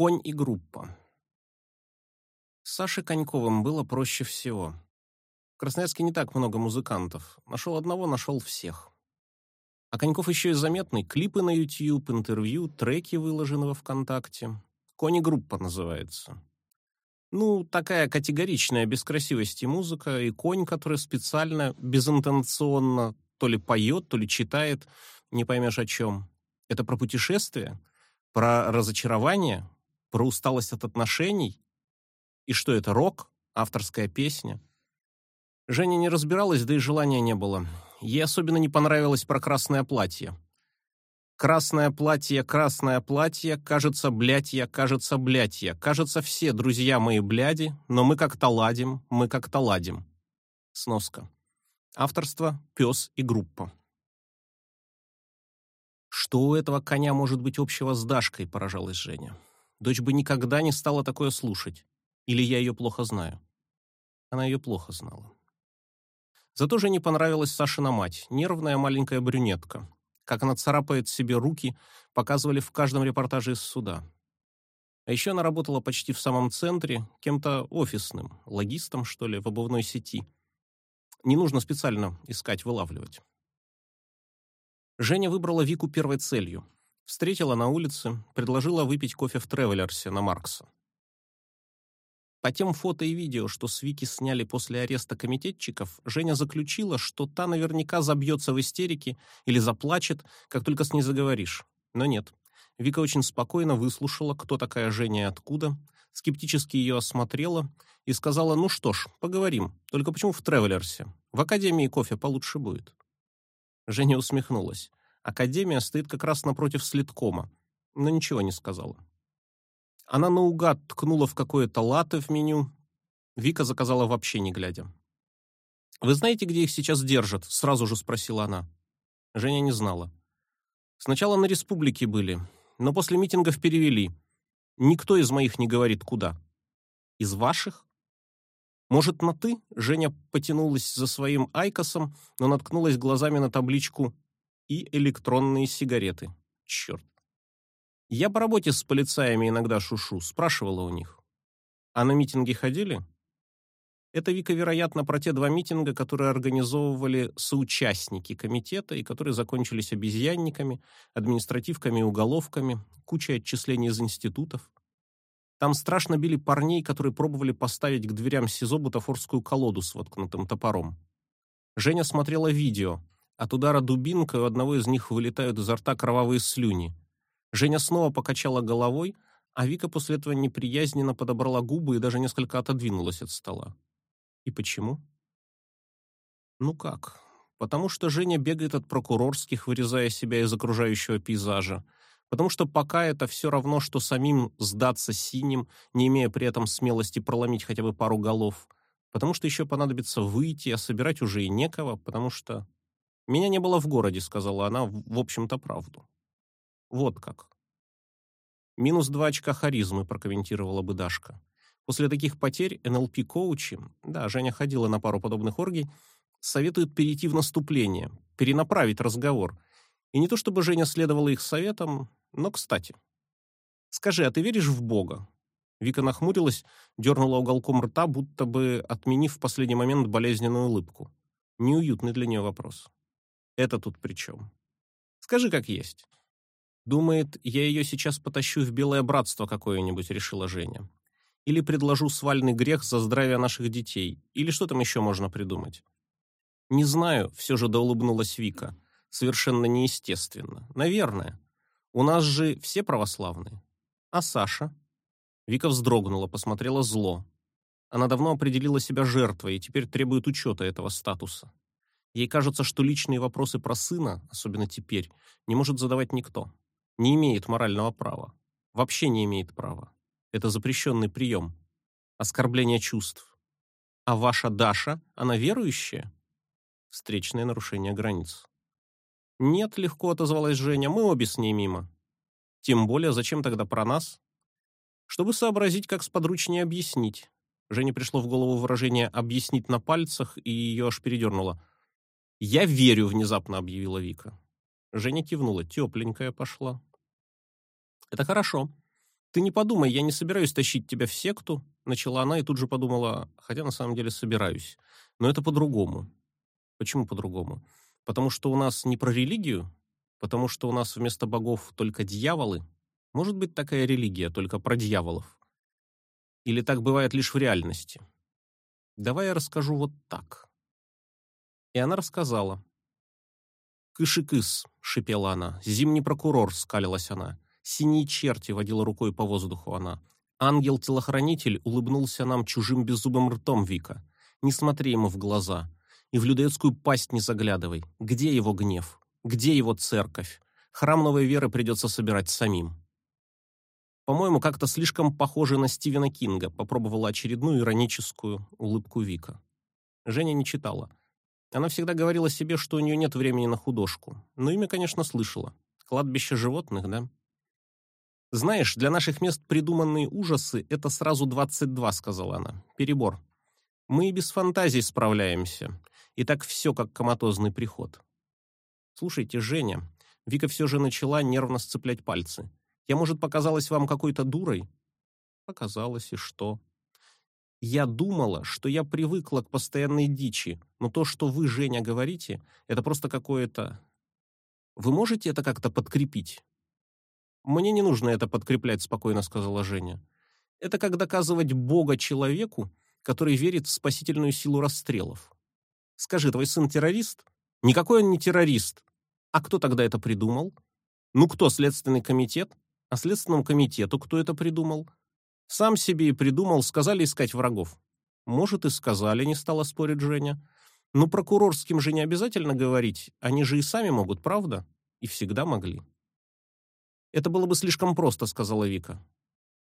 Конь и группа. С Сашей Коньковым было проще всего. В Красноярске не так много музыкантов. Нашел одного, нашел всех. А Коньков еще и заметный. Клипы на YouTube, интервью, треки выложены во ВКонтакте. Конь и группа называется. Ну, такая категоричная, без красивости музыка, и конь, который специально, безинтенционно то ли поет, то ли читает, не поймешь о чем. Это про путешествие, про разочарование, про усталость от отношений. И что это, рок? Авторская песня? Женя не разбиралась, да и желания не было. Ей особенно не понравилось про красное платье. Красное платье, красное платье, кажется, блядья, кажется, блядья. Кажется, все друзья мои бляди, но мы как-то ладим, мы как-то ладим. Сноска. Авторство «Пес и группа». Что у этого коня может быть общего с Дашкой, поражалась Женя. Дочь бы никогда не стала такое слушать. Или я ее плохо знаю? Она ее плохо знала. Зато же не понравилась Сашина мать, нервная маленькая брюнетка. Как она царапает себе руки, показывали в каждом репортаже из суда. А еще она работала почти в самом центре, кем-то офисным, логистом, что ли, в обувной сети. Не нужно специально искать, вылавливать. Женя выбрала Вику первой целью. Встретила на улице, предложила выпить кофе в Тревелерсе на Маркса. По тем фото и видео, что с Вики сняли после ареста комитетчиков, Женя заключила, что та наверняка забьется в истерике или заплачет, как только с ней заговоришь. Но нет. Вика очень спокойно выслушала, кто такая Женя и откуда, скептически ее осмотрела и сказала, ну что ж, поговорим, только почему в Тревелерсе? В Академии кофе получше будет. Женя усмехнулась. Академия стоит как раз напротив слиткома, но ничего не сказала. Она наугад ткнула в какое-то латте в меню. Вика заказала вообще не глядя. «Вы знаете, где их сейчас держат?» — сразу же спросила она. Женя не знала. «Сначала на республике были, но после митингов перевели. Никто из моих не говорит, куда». «Из ваших?» «Может, на «ты»?» Женя потянулась за своим айкосом, но наткнулась глазами на табличку «и электронные сигареты». Черт. Я по работе с полицаями иногда шушу, спрашивала у них. А на митинги ходили? Это Вика, вероятно, про те два митинга, которые организовывали соучастники комитета и которые закончились обезьянниками, административками и уголовками, кучей отчислений из институтов. Там страшно били парней, которые пробовали поставить к дверям СИЗО бутафорскую колоду с воткнутым топором. Женя смотрела видео. От удара дубинкой у одного из них вылетают изо рта кровавые слюни. Женя снова покачала головой, а Вика после этого неприязненно подобрала губы и даже несколько отодвинулась от стола. И почему? Ну как? Потому что Женя бегает от прокурорских, вырезая себя из окружающего пейзажа. Потому что пока это все равно, что самим сдаться синим, не имея при этом смелости проломить хотя бы пару голов. Потому что еще понадобится выйти, а собирать уже и некого, потому что... «Меня не было в городе», — сказала она, в общем-то, правду. Вот как. Минус два очка харизмы, прокомментировала бы Дашка. После таких потерь НЛП-коучи, да, Женя ходила на пару подобных оргий, советуют перейти в наступление, перенаправить разговор. И не то чтобы Женя следовала их советам, но кстати. Скажи, а ты веришь в Бога? Вика нахмурилась, дернула уголком рта, будто бы отменив в последний момент болезненную улыбку. Неуютный для нее вопрос. Это тут при чем? Скажи, как есть. Думает, я ее сейчас потащу в белое братство какое-нибудь, решила Женя. Или предложу свальный грех за здравие наших детей. Или что там еще можно придумать? Не знаю, все же доулыбнулась Вика. Совершенно неестественно. Наверное. У нас же все православные. А Саша? Вика вздрогнула, посмотрела зло. Она давно определила себя жертвой и теперь требует учета этого статуса. Ей кажется, что личные вопросы про сына, особенно теперь, не может задавать никто не имеет морального права. Вообще не имеет права. Это запрещенный прием. Оскорбление чувств. А ваша Даша, она верующая? Встречное нарушение границ. Нет, легко отозвалась Женя, мы обе с ней мимо. Тем более, зачем тогда про нас? Чтобы сообразить, как сподручнее объяснить. Жене пришло в голову выражение «объяснить на пальцах», и ее аж передернуло. «Я верю», — внезапно объявила Вика. Женя кивнула, тепленькая пошла. Это хорошо. Ты не подумай, я не собираюсь тащить тебя в секту, начала она и тут же подумала, хотя на самом деле собираюсь. Но это по-другому. Почему по-другому? Потому что у нас не про религию, потому что у нас вместо богов только дьяволы. Может быть такая религия, только про дьяволов. Или так бывает лишь в реальности? Давай я расскажу вот так. И она рассказала. «Кыш-кыс», — шипела она. «Зимний прокурор», — скалилась она. «Синие черти», — водила рукой по воздуху она. «Ангел-телохранитель улыбнулся нам чужим беззубым ртом, Вика. Не смотри ему в глаза. И в людоедскую пасть не заглядывай. Где его гнев? Где его церковь? Храм новой веры придется собирать самим». По-моему, как-то слишком похоже на Стивена Кинга, попробовала очередную ироническую улыбку Вика. Женя не читала. Она всегда говорила себе, что у нее нет времени на художку. Но имя, конечно, слышала. Кладбище животных, да? Знаешь, для наших мест придуманные ужасы это сразу 22, сказала она. Перебор. Мы и без фантазий справляемся. И так все как коматозный приход. Слушайте, Женя, Вика все же начала нервно сцеплять пальцы. Я, может, показалась вам какой-то дурой? Показалось, и что? Я думала, что я привыкла к постоянной дичи, но то, что вы, Женя, говорите, это просто какое-то... Вы можете это как-то подкрепить? Мне не нужно это подкреплять, спокойно сказала Женя. Это как доказывать Бога человеку, который верит в спасительную силу расстрелов. Скажи, твой сын террорист? Никакой он не террорист. А кто тогда это придумал? Ну кто, Следственный комитет? А Следственному комитету кто это придумал? Сам себе и придумал, сказали искать врагов. Может, и сказали, не стала спорить Женя. Но прокурорским же не обязательно говорить, они же и сами могут, правда? И всегда могли. Это было бы слишком просто, сказала Вика.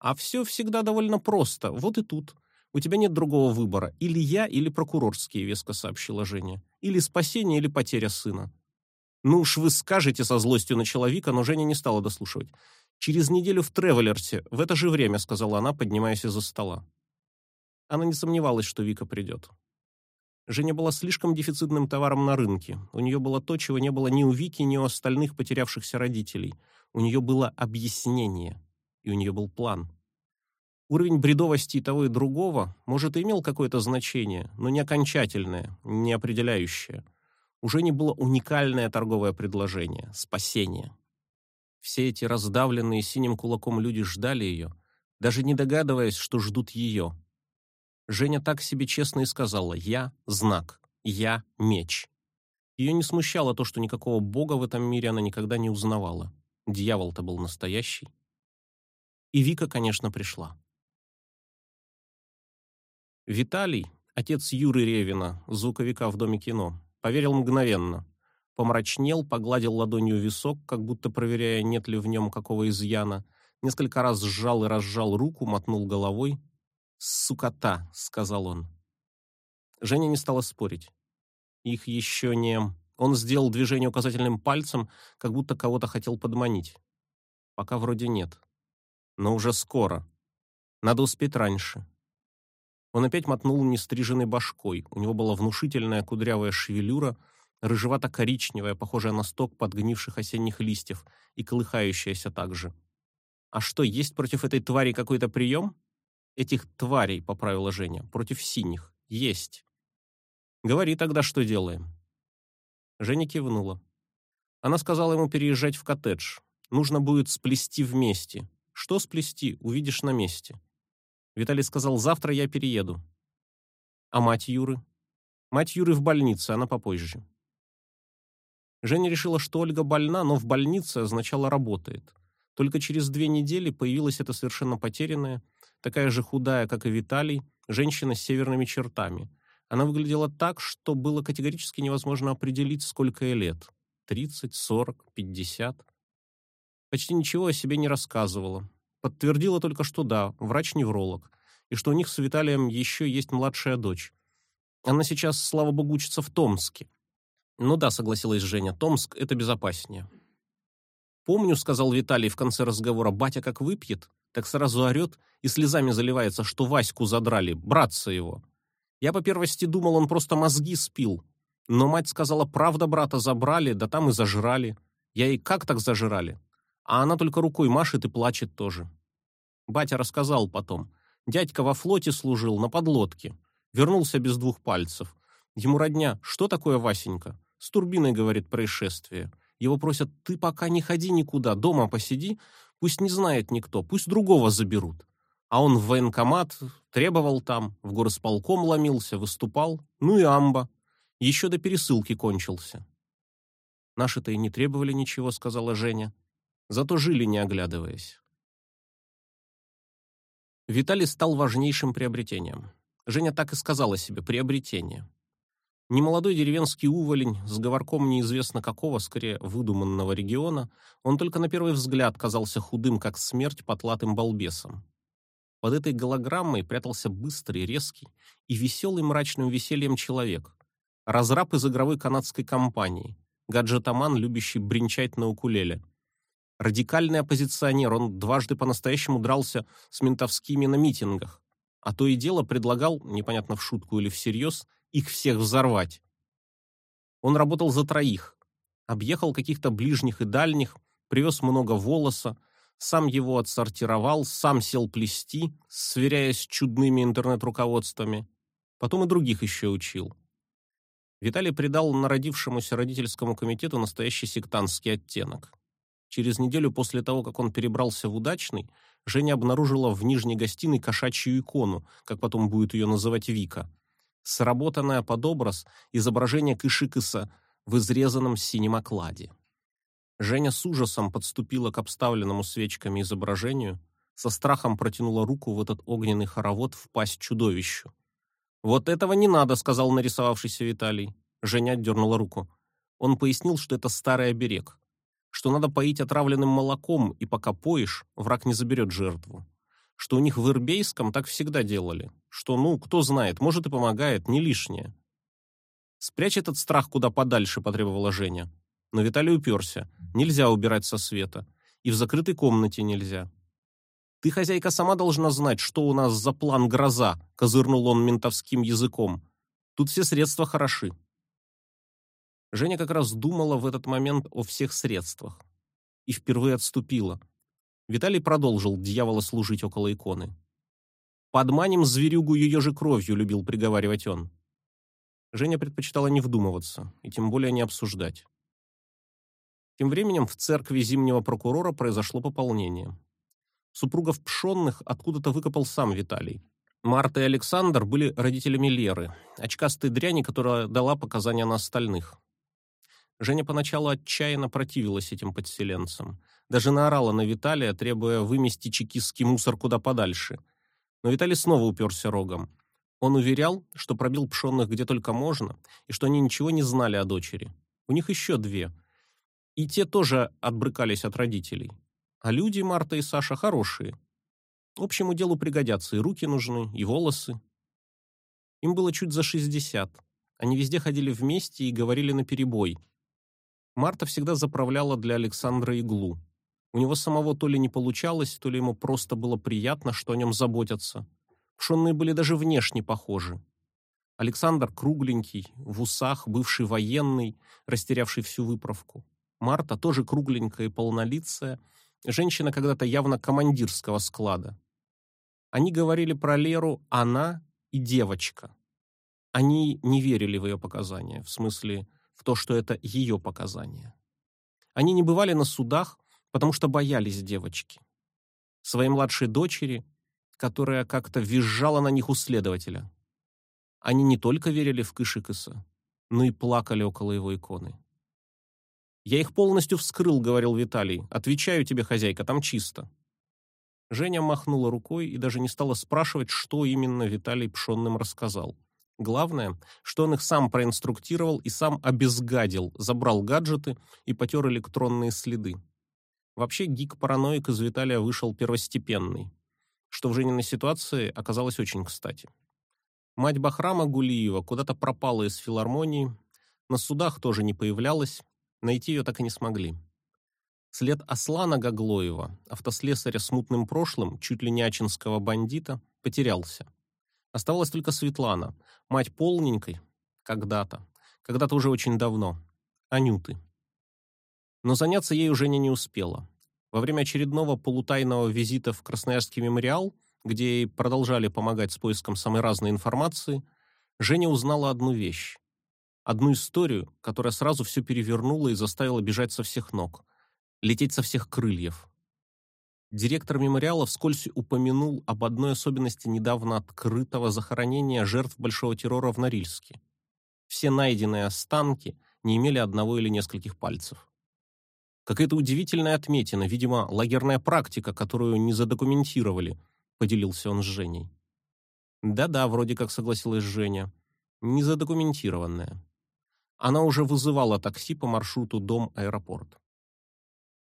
А все всегда довольно просто, вот и тут. У тебя нет другого выбора, или я, или прокурорские, веско сообщила Женя. Или спасение, или потеря сына. Ну уж вы скажете со злостью на человека, но Женя не стала дослушивать. Через неделю в Тревелерсе, в это же время, сказала она, поднимаясь из-за стола. Она не сомневалась, что Вика придет. Женя была слишком дефицитным товаром на рынке. У нее было то, чего не было ни у Вики, ни у остальных потерявшихся родителей. У нее было объяснение, и у нее был план. Уровень бредовости того и другого, может, и имел какое-то значение, но не окончательное, не определяющее. Уже не было уникальное торговое предложение спасение. Все эти раздавленные синим кулаком люди ждали ее, даже не догадываясь, что ждут ее. Женя так себе честно и сказала «Я – знак, я – меч». Ее не смущало то, что никакого бога в этом мире она никогда не узнавала. Дьявол-то был настоящий. И Вика, конечно, пришла. Виталий, отец Юры Ревина, звуковика в Доме кино, поверил мгновенно помрачнел, погладил ладонью висок, как будто проверяя, нет ли в нем какого изъяна, несколько раз сжал и разжал руку, мотнул головой. «Сукота», — сказал он. Женя не стала спорить. Их еще не... Он сделал движение указательным пальцем, как будто кого-то хотел подманить. Пока вроде нет. Но уже скоро. Надо успеть раньше. Он опять мотнул нестриженной башкой. У него была внушительная кудрявая шевелюра, рыжевато-коричневая, похожая на сток подгнивших осенних листьев и колыхающаяся также. А что, есть против этой твари какой-то прием? Этих тварей, поправила Женя, против синих. Есть. Говори тогда, что делаем. Женя кивнула. Она сказала ему переезжать в коттедж. Нужно будет сплести вместе. Что сплести, увидишь на месте. Виталий сказал: "Завтра я перееду". А мать Юры? Мать Юры в больнице, она попозже. Женя решила, что Ольга больна, но в больнице означало работает. Только через две недели появилась эта совершенно потерянная, такая же худая, как и Виталий, женщина с северными чертами. Она выглядела так, что было категорически невозможно определить, сколько ей лет. 30, 40, 50. Почти ничего о себе не рассказывала. Подтвердила только, что да, врач-невролог, и что у них с Виталием еще есть младшая дочь. Она сейчас, слава богу, учится в Томске. Ну да, согласилась Женя. Томск это безопаснее. Помню, сказал Виталий в конце разговора, батя как выпьет, так сразу орет и слезами заливается, что Ваську задрали, братца его. Я по первости думал, он просто мозги спил. Но мать сказала, правда, брата забрали, да там и зажрали. Я и как так зажрали? А она только рукой машет и плачет тоже. Батя рассказал потом. Дядька во флоте служил, на подлодке. Вернулся без двух пальцев. Ему родня, что такое Васенька? С турбиной, говорит, происшествие. Его просят, ты пока не ходи никуда, дома посиди, пусть не знает никто, пусть другого заберут. А он в военкомат требовал там, в горосполком ломился, выступал, ну и амба. Еще до пересылки кончился. Наши-то и не требовали ничего, сказала Женя. Зато жили, не оглядываясь. Виталий стал важнейшим приобретением. Женя так и сказала себе приобретение. Немолодой деревенский уволень с говорком неизвестно какого, скорее выдуманного региона, он только на первый взгляд казался худым, как смерть, потлатым балбесом. Под этой голограммой прятался быстрый, резкий и веселый мрачным весельем человек. Разраб из игровой канадской компании, гаджетоман, любящий бренчать на укулеле. Радикальный оппозиционер, он дважды по-настоящему дрался с ментовскими на митингах, а то и дело предлагал, непонятно в шутку или всерьез, их всех взорвать. Он работал за троих, объехал каких-то ближних и дальних, привез много волоса, сам его отсортировал, сам сел плести, сверяясь с чудными интернет-руководствами. Потом и других еще учил. Виталий придал народившемуся родительскому комитету настоящий сектантский оттенок. Через неделю после того, как он перебрался в Удачный, Женя обнаружила в нижней гостиной кошачью икону, как потом будет ее называть Вика, сработанное под образ изображение Кышикыса в изрезанном синем окладе. Женя с ужасом подступила к обставленному свечками изображению, со страхом протянула руку в этот огненный хоровод в пасть чудовищу. «Вот этого не надо», — сказал нарисовавшийся Виталий. Женя отдернула руку. Он пояснил, что это старый оберег, что надо поить отравленным молоком, и пока поешь, враг не заберет жертву что у них в Ирбейском так всегда делали, что, ну, кто знает, может и помогает, не лишнее. «Спрячь этот страх куда подальше», — потребовала Женя. Но Виталий уперся. Нельзя убирать со света. И в закрытой комнате нельзя. «Ты, хозяйка, сама должна знать, что у нас за план гроза», — козырнул он ментовским языком. «Тут все средства хороши». Женя как раз думала в этот момент о всех средствах. И впервые отступила. Виталий продолжил дьявола служить около иконы. «Подманим зверюгу ее же кровью», — любил приговаривать он. Женя предпочитала не вдумываться, и тем более не обсуждать. Тем временем в церкви зимнего прокурора произошло пополнение. Супругов Пшонных откуда-то выкопал сам Виталий. Марта и Александр были родителями Леры, очкастой дряни, которая дала показания на остальных. Женя поначалу отчаянно противилась этим подселенцам. Даже наорала на Виталия, требуя вымести чекистский мусор куда подальше. Но Виталий снова уперся рогом. Он уверял, что пробил пшенных где только можно, и что они ничего не знали о дочери. У них еще две. И те тоже отбрыкались от родителей. А люди, Марта и Саша, хорошие. Общему делу пригодятся и руки нужны, и волосы. Им было чуть за шестьдесят. Они везде ходили вместе и говорили наперебой. Марта всегда заправляла для Александра иглу. У него самого то ли не получалось, то ли ему просто было приятно, что о нем заботятся. Пшенные были даже внешне похожи. Александр кругленький, в усах, бывший военный, растерявший всю выправку. Марта тоже кругленькая и полнолицая, женщина когда-то явно командирского склада. Они говорили про Леру «она» и «девочка». Они не верили в ее показания, в смысле в то, что это ее показания. Они не бывали на судах, потому что боялись девочки. Своей младшей дочери, которая как-то визжала на них у следователя. Они не только верили в Кышикаса, но и плакали около его иконы. «Я их полностью вскрыл», — говорил Виталий. «Отвечаю тебе, хозяйка, там чисто». Женя махнула рукой и даже не стала спрашивать, что именно Виталий Пшонным рассказал. Главное, что он их сам проинструктировал и сам обезгадил, забрал гаджеты и потер электронные следы. Вообще гик-параноик из Виталия вышел первостепенный, что в Жениной ситуации оказалось очень кстати. Мать Бахрама Гулиева куда-то пропала из филармонии, на судах тоже не появлялась, найти ее так и не смогли. След Аслана Гаглоева, автослесаря с мутным прошлым, чуть ли не ачинского бандита, потерялся. Оставалась только Светлана, мать полненькой, когда-то, когда-то уже очень давно, Анюты. Но заняться ей уже не, успела. Во время очередного полутайного визита в Красноярский мемориал, где ей продолжали помогать с поиском самой разной информации, Женя узнала одну вещь. Одну историю, которая сразу все перевернула и заставила бежать со всех ног, лететь со всех крыльев. Директор мемориала вскользь упомянул об одной особенности недавно открытого захоронения жертв Большого террора в Норильске. Все найденные останки не имели одного или нескольких пальцев. Какая-то удивительная отметина, видимо, лагерная практика, которую не задокументировали, поделился он с Женей. Да-да, вроде как согласилась Женя. Не задокументированная. Она уже вызывала такси по маршруту дом-аэропорт.